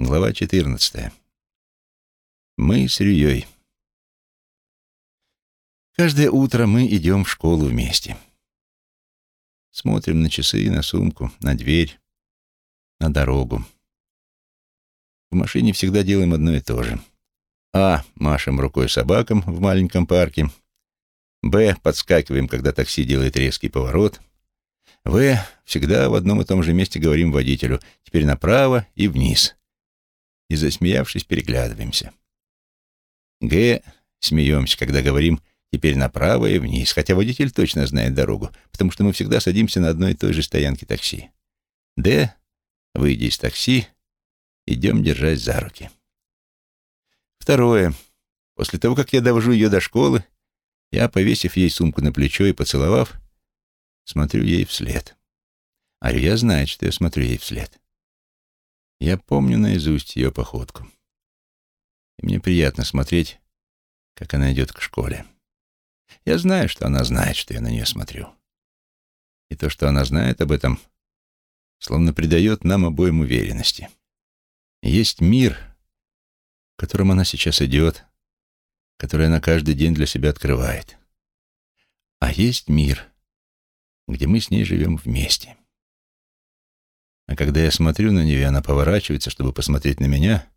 Глава 14. Мы с Рюей. Каждое утро мы идем в школу вместе. Смотрим на часы, на сумку, на дверь, на дорогу. В машине всегда делаем одно и то же. А. Машем рукой собакам в маленьком парке. Б. Подскакиваем, когда такси делает резкий поворот. В. Всегда в одном и том же месте говорим водителю «теперь направо и вниз» и, засмеявшись, переглядываемся. Г. Смеемся, когда говорим «теперь направо и вниз», хотя водитель точно знает дорогу, потому что мы всегда садимся на одной и той же стоянке такси. Д. Выйдя из такси, идем держась за руки. Второе. После того, как я довожу ее до школы, я, повесив ей сумку на плечо и поцеловав, смотрю ей вслед. Ария знает, что я смотрю ей вслед. Я помню наизусть ее походку. И мне приятно смотреть, как она идет к школе. Я знаю, что она знает, что я на нее смотрю. И то, что она знает об этом, словно придает нам обоим уверенности. Есть мир, в котором она сейчас идет, который она каждый день для себя открывает. А есть мир, где мы с ней живем вместе. Когда я смотрю на нее, она поворачивается, чтобы посмотреть на меня,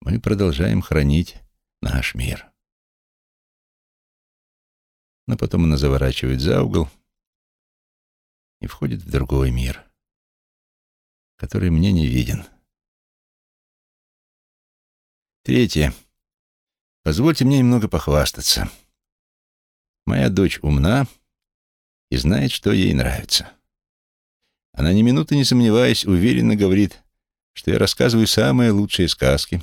мы продолжаем хранить наш мир. Но потом она заворачивает за угол и входит в другой мир, который мне не виден. Третье. Позвольте мне немного похвастаться. Моя дочь умна и знает, что ей нравится. Она ни минуты не сомневаясь, уверенно говорит, что я рассказываю самые лучшие сказки,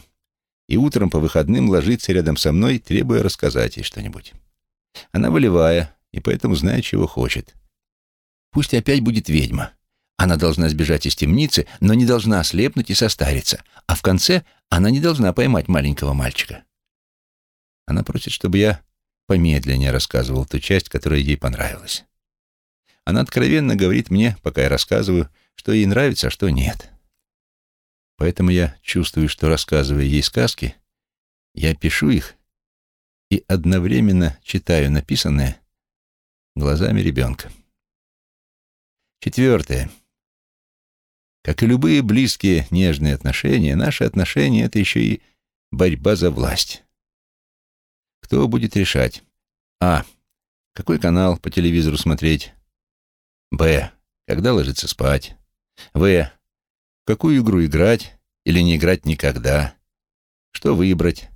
и утром по выходным ложится рядом со мной, требуя рассказать ей что-нибудь. Она волевая, и поэтому знает, чего хочет. Пусть опять будет ведьма. Она должна сбежать из темницы, но не должна ослепнуть и состариться, а в конце она не должна поймать маленького мальчика. Она просит, чтобы я помедленнее рассказывал ту часть, которая ей понравилась. Она откровенно говорит мне, пока я рассказываю, что ей нравится, а что нет. Поэтому я чувствую, что, рассказывая ей сказки, я пишу их и одновременно читаю написанное глазами ребенка. Четвертое. Как и любые близкие нежные отношения, наши отношения — это еще и борьба за власть. Кто будет решать? А. Какой канал по телевизору смотреть? Б. Когда ложиться спать? В. Какую игру играть или не играть никогда? Что выбрать?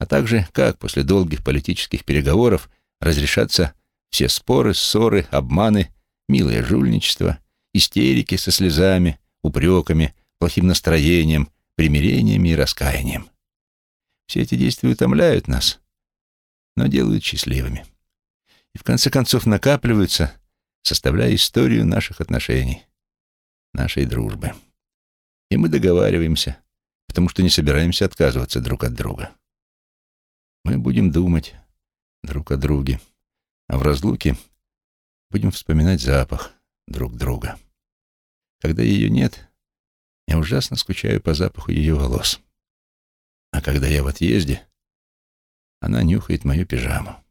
А также, как после долгих политических переговоров разрешаться все споры, ссоры, обманы, милое жульничество, истерики со слезами, упреками, плохим настроением, примирениями и раскаянием. Все эти действия утомляют нас, но делают счастливыми. И в конце концов накапливаются составляя историю наших отношений, нашей дружбы. И мы договариваемся, потому что не собираемся отказываться друг от друга. Мы будем думать друг о друге, а в разлуке будем вспоминать запах друг друга. Когда ее нет, я ужасно скучаю по запаху ее волос. А когда я в отъезде, она нюхает мою пижаму.